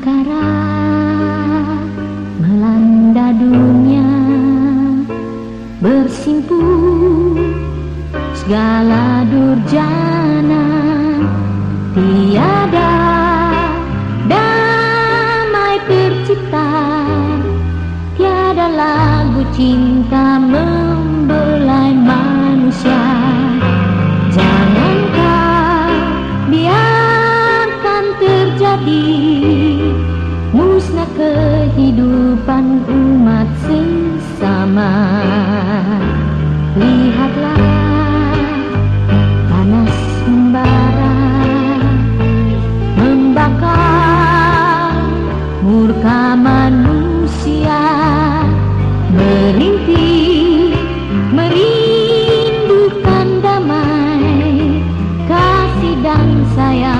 Angkara melanda dunia Bersimpu segala durjana Tiada damai tercipta Tiada lagu cinta membelai manusia. Jangankah biarkan terjadi kehidupan umat sesama. Lihatlah panas membara Membakar murka manusia. Merintih merindukan damai Kasih dan sayang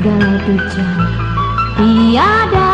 galau tujuan. Tiada